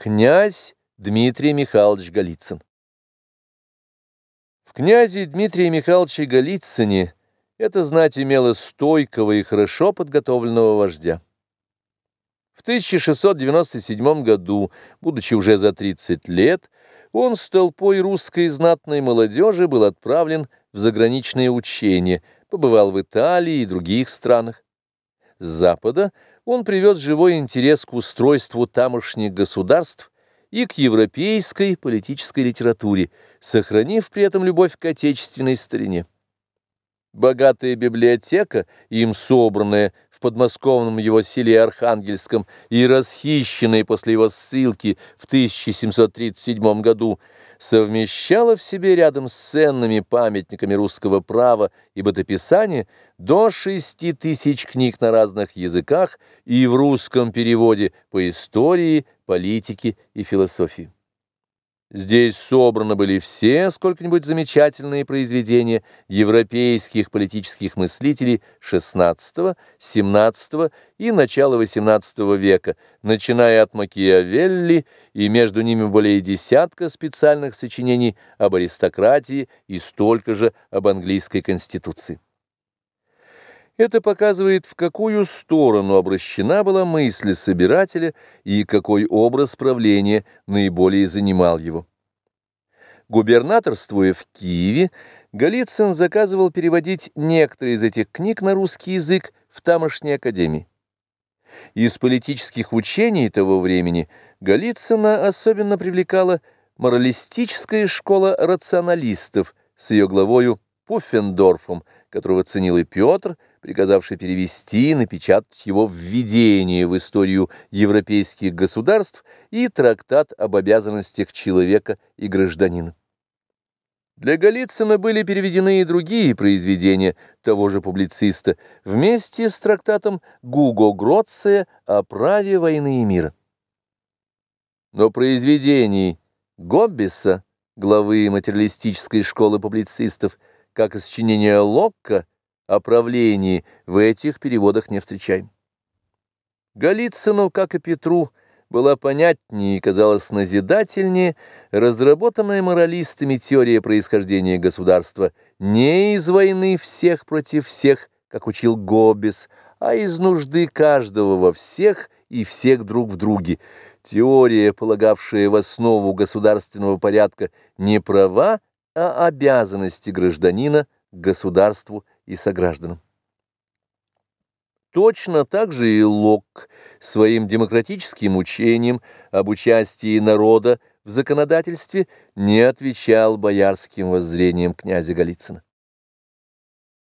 Князь Дмитрий Михайлович Голицын В князе Дмитрии Михайловиче Голицыне это знать имело стойкого и хорошо подготовленного вождя. В 1697 году, будучи уже за 30 лет, он с толпой русской знатной молодежи был отправлен в заграничные учения, побывал в Италии и других странах. С запада – он привез живой интерес к устройству тамошних государств и к европейской политической литературе, сохранив при этом любовь к отечественной старине. Богатая библиотека, им собранная в подмосковном его селе Архангельском и расхищенная после его ссылки в 1737 году, совмещала в себе рядом с ценными памятниками русского права и бытописания до шести тысяч книг на разных языках и в русском переводе по истории, политике и философии. Здесь собраны были все сколько-нибудь замечательные произведения европейских политических мыслителей XVI, XVII и начала XVIII века, начиная от Макиавелли, и между ними более десятка специальных сочинений об аристократии и столько же об английской конституции. Это показывает, в какую сторону обращена была мысль собирателя и какой образ правления наиболее занимал его. Губернаторствуя в Киеве, Голицын заказывал переводить некоторые из этих книг на русский язык в тамошней академии. Из политических учений того времени Голицына особенно привлекала моралистическая школа рационалистов с ее главою Пуффендорфом, которого ценил и Петр, приказавший перевести и напечатать его введение в историю европейских государств и трактат об обязанностях человека и гражданина. Для Голицына были переведены и другие произведения того же публициста вместе с трактатом Гуго Гроция о праве войны и мира. Но произведений Гоббиса, главы материалистической школы публицистов, как и сочинения Локка о в этих переводах не встречаем. Голицыну, как и Петру, была понятнее и казалась назидательнее разработанная моралистами теория происхождения государства не из войны всех против всех, как учил Гоббис, а из нужды каждого во всех и всех друг в друге. Теория, полагавшая в основу государственного порядка не права, а обязанности гражданина к государству и согражданам. Точно так же и Лок своим демократическим учением об участии народа в законодательстве не отвечал боярским воззрениям князя Голицына.